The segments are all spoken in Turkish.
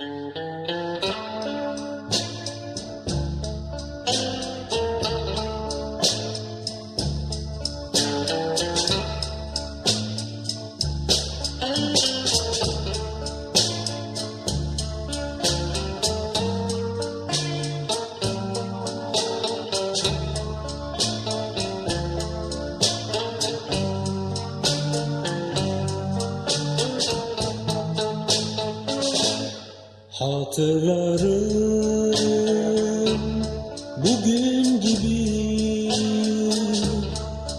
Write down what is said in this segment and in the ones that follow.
Mm-hmm. Hatırlarım bugün gibi.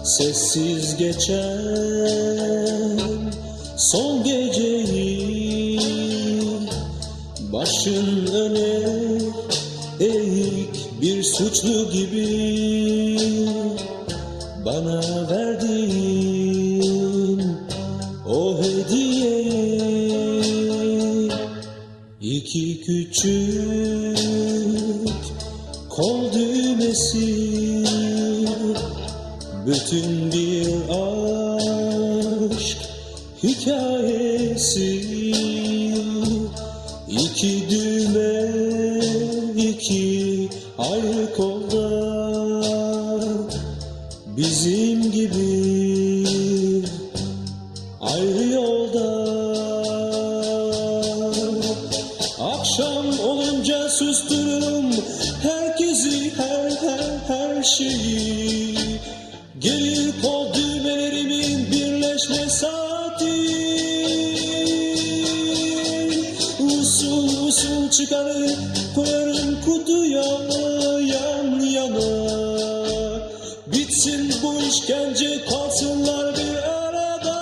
Sessiz geçen son geceyi başın öne eğik bir suçlu gibi. Bana verdin o hediyeyi küçük kol düğmesi. Bütün bir aşk hikayesi. İki düğme iki ayrı kolda. Bizim gibi ayrı sustururum herkesi her her her şeyi. Gelir kol düğmelerimin birleşme saati. Usul usul çıkarır koyarım kutuya yan yana. Bitsin bu işkence kalsınlar bir arada.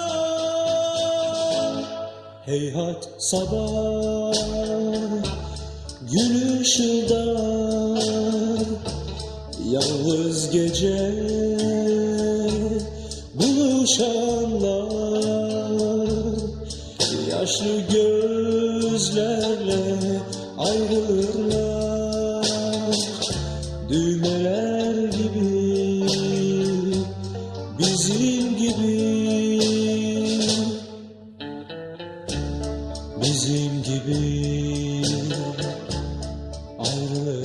Heyhat sabah gün ışıldar Yalnız gece buluşanlar. Yaşlı gözlerle ayrılırlar. Düğmeler gibi bizim gibi. Bizim gibi ayrılırlar.